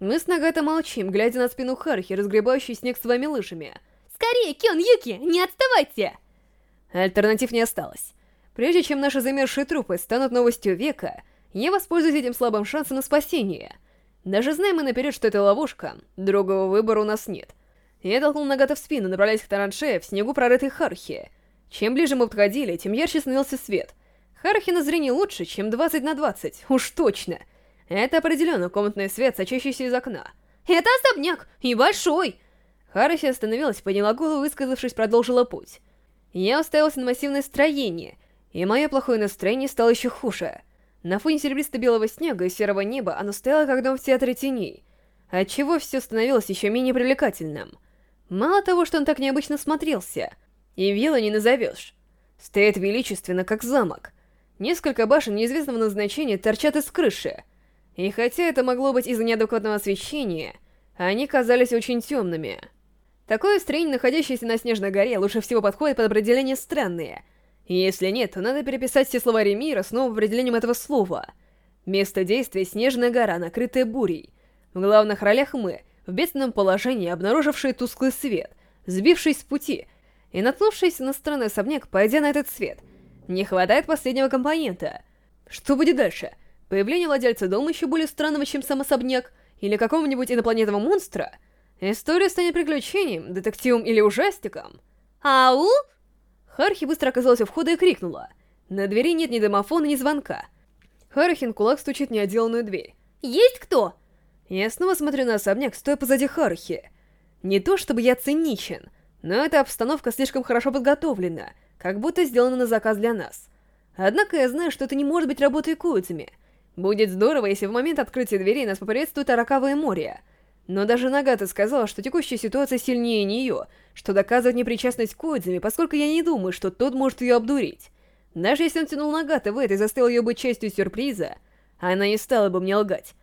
Мы с Нагата молчим, глядя на спину Хархи, разгребающей снег своими лыжами. «Скорее, Кён, Юки, не отставайте!» Альтернатив не осталось. Прежде чем наши замерзшие трупы станут новостью века, я воспользуюсь этим слабым шансом на спасение. Даже знаем мы наперед, что это ловушка, другого выбора у нас нет. Я толкнул Нагата в спину, направляясь к Таранше в снегу прорытой Хархи. Чем ближе мы подходили, тем ярче становился свет. Хархи на зрение лучше, чем 20 на 20, уж точно. Это определенно комнатный свет, сочащийся из окна. «Это особняк, и большой!» Харахи остановилась, подняла голову, высказавшись, продолжила путь. Я уставился на массивное строение, и мое плохое настроение стало еще хуже. На фоне серебристо-белого снега и серого неба оно стояло как дом в театре теней, отчего все становилось еще менее привлекательным. Мало того, что он так необычно смотрелся, и вилла не назовешь. Стоит величественно, как замок. Несколько башен неизвестного назначения торчат из крыши. И хотя это могло быть из-за неадекватного освещения, они казались очень темными. Такое строение, находящееся на Снежной горе, лучше всего подходит под определение «странные», если нет, то надо переписать все словари мира с новым определением этого слова. Место действия — Снежная гора, накрытая бурей. В главных ролях мы, в бедственном положении, обнаружившие тусклый свет, сбившись с пути и наткнувшись на странный особняк, пойдя на этот свет. Не хватает последнего компонента. Что будет дальше? Появление владельца дома еще более странного, чем сам особняк? Или какого-нибудь инопланетного монстра? История станет приключением, детективом или ужастиком? «Ау!» Хархи быстро оказалась у входа и крикнула. На двери нет ни домофона, ни звонка. Харахин кулак стучит в неотделанную дверь. «Есть кто?» Я снова смотрю на особняк, стоя позади Харахи. Не то чтобы я циничен, но эта обстановка слишком хорошо подготовлена, как будто сделана на заказ для нас. Однако я знаю, что это не может быть работой Куидзами. Будет здорово, если в момент открытия дверей нас поприветствует Аракавое море. Но даже Нагата сказала, что текущая ситуация сильнее нее, что доказывает непричастность Коидзами, поскольку я не думаю, что тот может ее обдурить. Даже если он тянул Нагата в это и заставил ее быть частью сюрприза, она не стала бы мне лгать.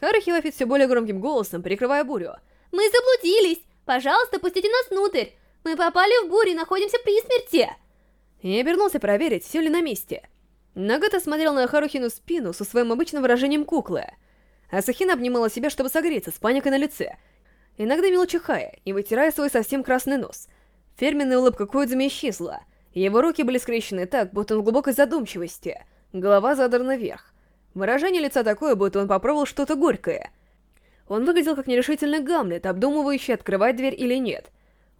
Харахи лафит все более громким голосом, перекрывая бурю. «Мы заблудились! Пожалуйста, пустите нас внутрь! Мы попали в бурю и находимся при смерти!» Я обернулся проверить, все ли на месте. Нагата смотрел на Харухину спину со своим обычным выражением куклы — Асахина обнимала себя, чтобы согреться, с паникой на лице. Иногда мило и вытирая свой совсем красный нос. Ферменная улыбка Коидзами исчезла. Его руки были скрещены так, будто он в глубокой задумчивости. Голова задрана вверх. Выражение лица такое, будто он попробовал что-то горькое. Он выглядел как нерешительный Гамлет, обдумывающий, открывать дверь или нет.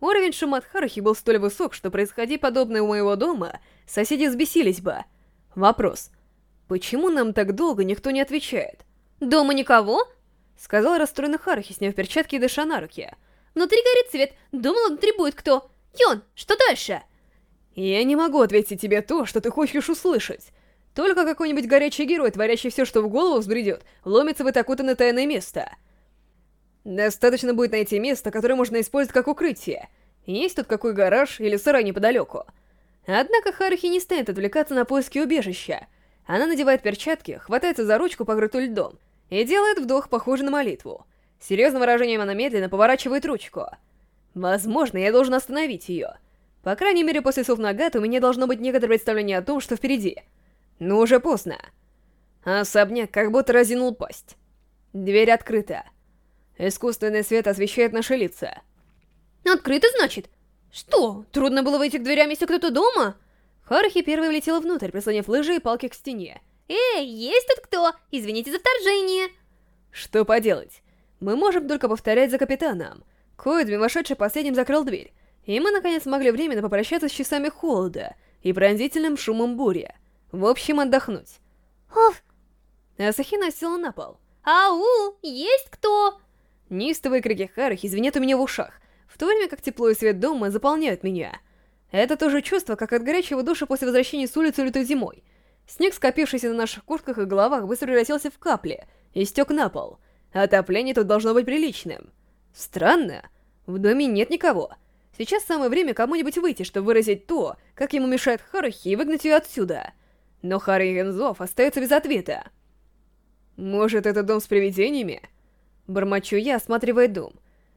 Уровень шума от Харахи был столь высок, что происходи подобное у моего дома, соседи взбесились бы. Вопрос. Почему нам так долго никто не отвечает? «Дома никого?» — сказал расстроенный Харахи, сняв перчатки и дыша на руки. «Внутри горит свет. Думала, внутри будет кто. Йон, что дальше?» «Я не могу ответить тебе то, что ты хочешь услышать. Только какой-нибудь горячий герой, творящий все, что в голову взбредет, ломится в окутанное тайное место. Достаточно будет найти место, которое можно использовать как укрытие. Есть тут какой гараж или сарай неподалеку. Однако Харахи не станет отвлекаться на поиски убежища. Она надевает перчатки, хватается за ручку, покрытую льдом, и делает вдох, похожий на молитву. Серьезным выражением она медленно поворачивает ручку. Возможно, я должен остановить ее. По крайней мере, после слов Нагата у меня должно быть некоторое представление о том, что впереди. Но уже поздно. Особняк как будто разинул пасть. Дверь открыта. Искусственный свет освещает наши лица. Открыто, значит? Что, трудно было выйти к дверям, если кто-то дома? Харахи первой влетела внутрь, прислонив лыжи и палки к стене. «Эй, есть тут кто? Извините за вторжение!» Что поделать? Мы можем только повторять за капитаном. Коидми, вошедший последним, закрыл дверь, и мы наконец смогли временно попрощаться с часами холода и пронзительным шумом бури. В общем, отдохнуть. Оф! Асахина села на пол. «Ау! Есть кто?» Неистовые крики Харахи звенят у меня в ушах, в то время как тепло и свет дома заполняют меня. Это то же чувство, как от горячего душа после возвращения с улицы лютой зимой — Снег, скопившийся на наших куртках и головах, быстро превратился в капли и стек на пол. Отопление тут должно быть приличным. Странно. В доме нет никого. Сейчас самое время кому-нибудь выйти, чтобы выразить то, как ему мешает Харахи и выгнать ее отсюда. Но Хари Гензов остается без ответа. Может, это дом с привидениями? Бормочу я, осматривая дом.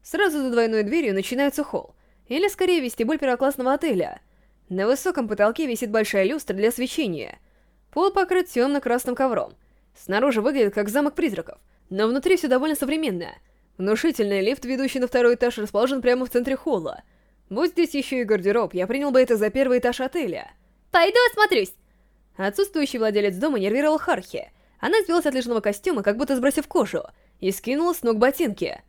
Сразу за двойной дверью начинается холл. Или, скорее, вестибуль первоклассного отеля. На высоком потолке висит большая люстра для освещения — Пол покрыт темно-красным ковром. Снаружи выглядит как замок призраков, но внутри все довольно современное. Внушительный лифт, ведущий на второй этаж, расположен прямо в центре холла. Будь здесь еще и гардероб, я принял бы это за первый этаж отеля. Пойду осмотрюсь. Отсутствующий владелец дома нервировал Хархи. Она сбилась от лыжного костюма, как будто сбросив кожу, и скинула с ног ботинки.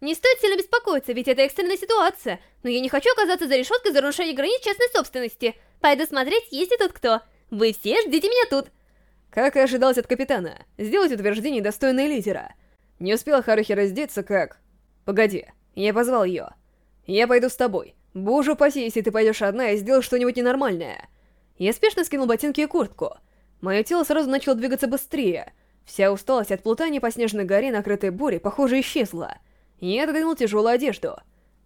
Не стоит сильно беспокоиться, ведь это экстренная ситуация, но я не хочу оказаться за решеткой за нарушение границ частной собственности. Пойду смотреть, есть ли тут кто. Вы все ждите меня тут. Как и ожидалось от капитана, сделать утверждение достойное лидера. Не успела Харухи раздеться, как... Погоди, я позвал ее. Я пойду с тобой. Боже упаси, если ты пойдешь одна и сделаешь что-нибудь ненормальное. Я спешно скинул ботинки и куртку. Мое тело сразу начало двигаться быстрее. Вся усталость от плутания по снежной горе, накрытой бурей, похоже, исчезла. Я отодвинул тяжелую одежду.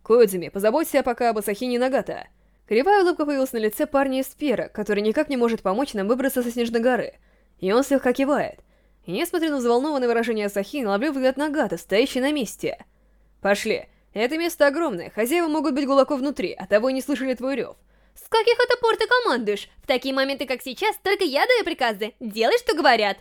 Коидзуми, позаботься пока об Асахине Нагата. Кривая улыбка появилась на лице парня из Сфера, который никак не может помочь нам выбраться со снежной горы. И он слегка кивает. И несмотря на взволнованное выражение Асахины, ловлю взгляд Нагата, стоящий на месте. «Пошли. Это место огромное, хозяева могут быть глубоко внутри, а того и не слышали твой рев. С каких это пор ты командуешь? В такие моменты, как сейчас, только я даю приказы. Делай, что говорят.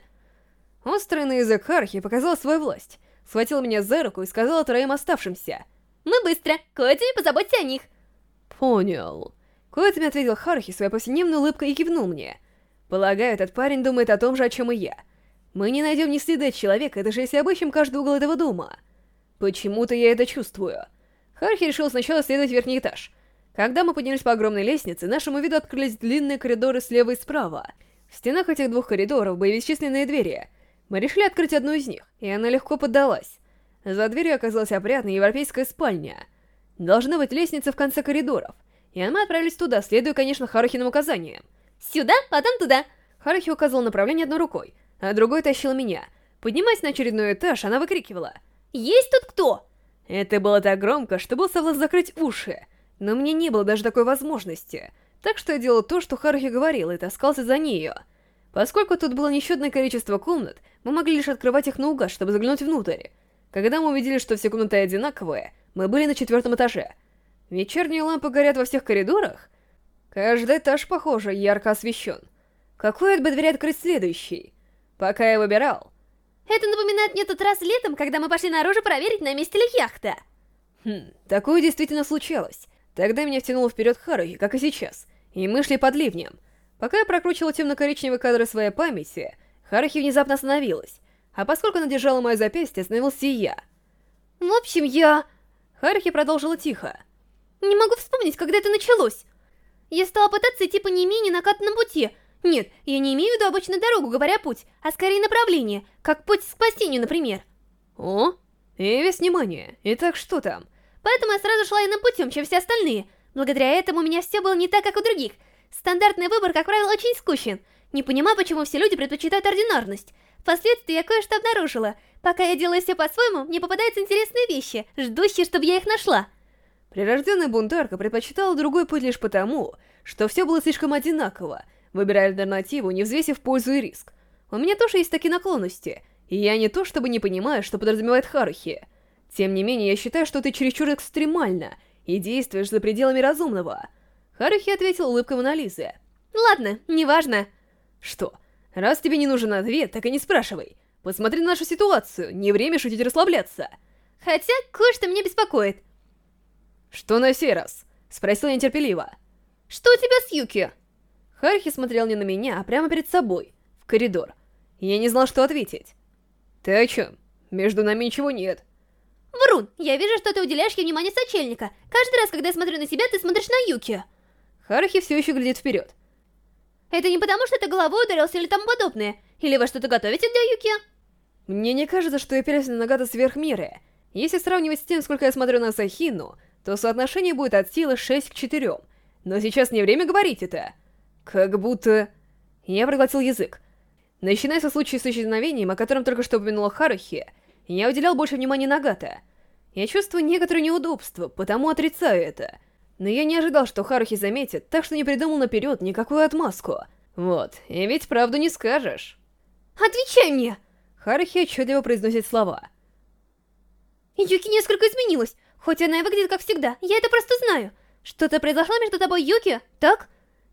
Острый на язык Хархи показал свою власть. Схватил меня за руку и сказал троим оставшимся. Мы быстро. Коэтами позаботься о них. Понял. Коэтами ответил Хархи своей повседневной улыбкой и кивнул мне. Полагаю, этот парень думает о том же, о чем и я. Мы не найдем ни следа человека, даже если обыщем каждый угол этого дома. Почему-то я это чувствую. Хархи решил сначала следовать верхний этаж. Когда мы поднялись по огромной лестнице, нашему виду открылись длинные коридоры слева и справа. В стенах этих двух коридоров были бесчисленные двери. Мы решили открыть одну из них, и она легко поддалась. За дверью оказалась опрятная европейская спальня. Должна быть лестница в конце коридоров. И мы отправились туда, следуя, конечно, Харухиным указаниям. Сюда, потом туда. Харухи указал направление одной рукой, а другой тащил меня. Поднимаясь на очередной этаж, она выкрикивала. «Есть тут кто?» Это было так громко, что был соблазн закрыть уши. Но мне не было даже такой возможности. Так что я делал то, что Харухи говорил, и таскался за нею. Поскольку тут было несчетное количество комнат, мы могли лишь открывать их наугад, чтобы заглянуть внутрь. Когда мы увидели, что все комнаты одинаковые, мы были на четвертом этаже. Вечерние лампы горят во всех коридорах. Каждый этаж, похоже, ярко освещен. Какой от бы дверь открыть следующий? Пока я выбирал. Это напоминает мне тот раз летом, когда мы пошли наружу проверить, на месте ли яхта. Хм, такое действительно случалось. Тогда меня втянуло вперед Харуhi, как и сейчас, и мы шли под ливнем. Пока я прокручивала темно-коричневые кадры своей памяти, Харахи внезапно остановилась, а поскольку она держала мое запястье, остановился и я. В общем, я... Харахи продолжила тихо. Не могу вспомнить, когда это началось. Я стала пытаться идти по не менее накатанном пути. Нет, я не имею в виду обычную дорогу, говоря путь, а скорее направление, как путь к спасению, например. О, и весь внимание. Итак, что там? Поэтому я сразу шла иным путем, чем все остальные. Благодаря этому у меня все было не так, как у других. Стандартный выбор, как правило, очень скучен. Не понимаю, почему все люди предпочитают ординарность. Впоследствии я кое-что обнаружила. Пока я делаю все по-своему, мне попадаются интересные вещи, ждущие, чтобы я их нашла. Прирожденная бунтарка предпочитала другой путь лишь потому, что все было слишком одинаково, выбирая альтернативу, не взвесив пользу и риск. У меня тоже есть такие наклонности, и я не то чтобы не понимаю, что подразумевает Харухи. Тем не менее, я считаю, что ты чересчур экстремально и действуешь за пределами разумного. Харухи ответил улыбкой Монолизы. Ладно, неважно. Что, раз тебе не нужен ответ, так и не спрашивай. Посмотри на нашу ситуацию, не время шутить и расслабляться. Хотя, кое-что меня беспокоит. Что на сей раз? Спросил я нетерпеливо. Что у тебя с Юки? Харухи смотрел не на меня, а прямо перед собой, в коридор. Я не знал, что ответить. Ты о чем? Между нами ничего нет. Врун, я вижу, что ты уделяешь ей внимание сочельника. Каждый раз, когда я смотрю на себя, ты смотришь на Юки. Харахи все еще глядит вперед. Это не потому, что ты головой ударился или тому подобное. Или вы что-то готовите для Юки? Мне не кажется, что я перес на Нагата сверх меры. Если сравнивать с тем, сколько я смотрю на Сахину, то соотношение будет от силы 6 к 4. Но сейчас не время говорить это. Как будто... Я проглотил язык. Начиная со случая с исчезновением, о котором только что упомянула Харухи, я уделял больше внимания Нагата. Я чувствую некоторое неудобство, потому отрицаю это. Но я не ожидал, что Харухи заметит, так что не придумал наперед никакую отмазку. Вот, и ведь правду не скажешь. Отвечай мне! Харухи отчетливо произносит слова. Юки несколько изменилась, хоть она и выглядит как всегда, я это просто знаю. Что-то произошло между тобой, Юки, так?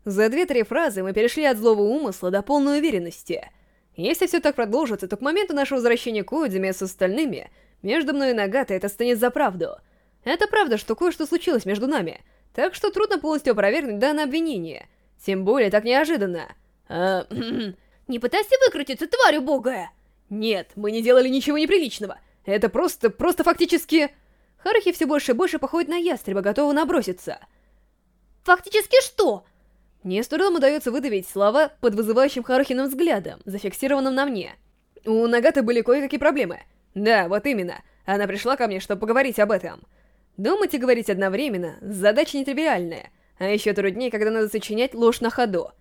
За две-три фразы мы перешли от злого умысла до полной уверенности. Если все так продолжится, то к моменту нашего возвращения к Уэдзиме с остальными между мной и Нагата это станет за правду. Это правда, что кое-что случилось между нами, так что трудно полностью опровергнуть данное обвинение. Тем более так неожиданно. А, не пытайся выкрутиться, тварь убогая! Нет, мы не делали ничего неприличного. Это просто, просто фактически... Харахи все больше и больше походит на ястреба, готового наброситься. Фактически что? Мне с трудом удается выдавить слова под вызывающим Харухиным взглядом, зафиксированным на мне. У Нагаты были кое-какие проблемы. Да, вот именно. Она пришла ко мне, чтобы поговорить об этом. Думать и говорить одновременно — задача нетривиальная. А еще труднее, когда надо сочинять ложь на ходу.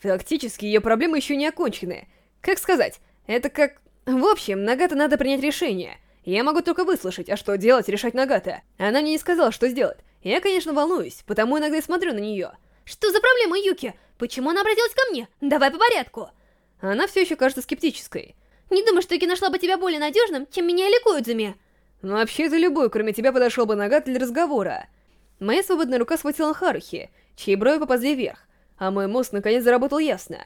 Фактически, ее проблемы еще не окончены. Как сказать, это как... В общем, Нагата надо принять решение. Я могу только выслушать, а что делать, решать Нагата. Она мне не сказала, что сделать. Я, конечно, волнуюсь, потому иногда и смотрю на нее. Что за проблема, Юки? Почему она обратилась ко мне? Давай по порядку. Она все еще кажется скептической. Не думаю, что Юки нашла бы тебя более надежным, чем меня или Коидзуми. Ну, вообще-то любой, кроме тебя, подошел бы Нагат для разговора. Моя свободная рука схватила Харухи, чьи брови поползли вверх, а мой мозг наконец заработал ясно.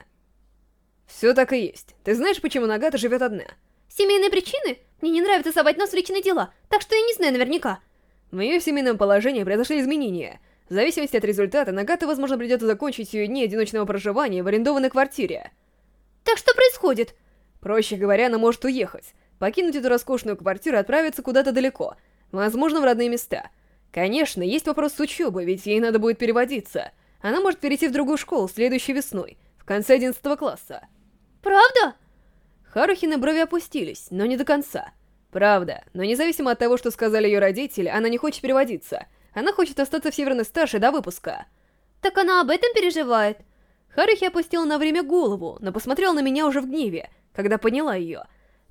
Все так и есть. Ты знаешь, почему Нагата живет одна? Семейные причины? Мне не нравится совать нос в личные дела, так что я не знаю наверняка. В ее семейном положении произошли изменения — в зависимости от результата, Нагата, возможно, придется закончить ее дни одиночного проживания в арендованной квартире. Так что происходит? Проще говоря, она может уехать, покинуть эту роскошную квартиру и отправиться куда-то далеко, возможно, в родные места. Конечно, есть вопрос с учебой, ведь ей надо будет переводиться. Она может перейти в другую школу следующей весной, в конце 11 класса. Правда? Харухины брови опустились, но не до конца. Правда, но независимо от того, что сказали ее родители, она не хочет переводиться — она хочет остаться в Северной Старше до выпуска. Так она об этом переживает. Харухи опустила на время голову, но посмотрела на меня уже в гневе, когда поняла ее.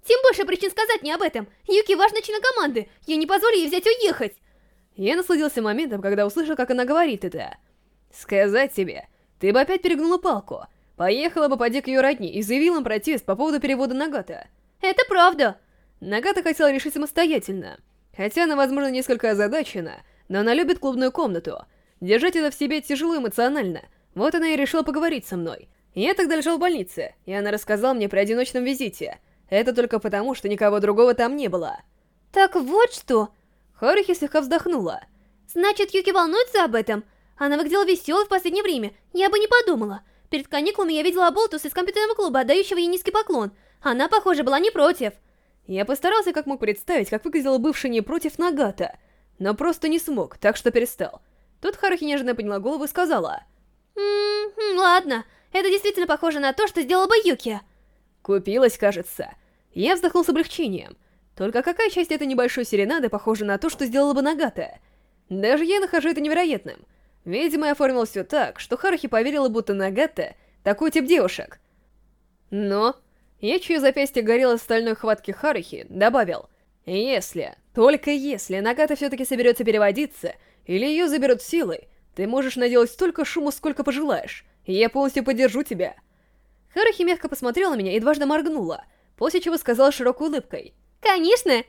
Тем больше причин сказать мне об этом. Юки важный член команды. Я не позволю ей взять уехать. Я насладился моментом, когда услышал, как она говорит это. Сказать тебе, ты бы опять перегнула палку. Поехала бы поди к ее родни и заявила им протест по поводу перевода Нагата. Это правда. Нагата хотела решить самостоятельно. Хотя она, возможно, несколько озадачена, но она любит клубную комнату. Держать это в себе тяжело эмоционально. Вот она и решила поговорить со мной. Я тогда лежал в больнице, и она рассказала мне про одиночном визите. Это только потому, что никого другого там не было. Так вот что... Харухи слегка вздохнула. Значит, Юки волнуется об этом? Она выглядела веселой в последнее время. Я бы не подумала. Перед каникулами я видела Болтус из компьютерного клуба, отдающего ей низкий поклон. Она, похоже, была не против. Я постарался как мог представить, как выглядела бывшая не против Нагата но просто не смог, так что перестал. Тут Харухи нежно подняла голову и сказала. «Ммм, ладно, это действительно похоже на то, что сделала бы Юки». Купилась, кажется. Я вздохнул с облегчением. Только какая часть этой небольшой серенады похожа на то, что сделала бы Нагата? Даже я нахожу это невероятным. Видимо, я оформил все так, что Харухи поверила, будто Нагата — такой тип девушек. Но... Я, чье запястье горело стальной хватки Харухи, добавил. Если, только если Нагата все-таки соберется переводиться, или ее заберут силой, ты можешь наделать столько шума, сколько пожелаешь, я полностью поддержу тебя. Харахи мягко посмотрела на меня и дважды моргнула, после чего сказала широкой улыбкой. «Конечно!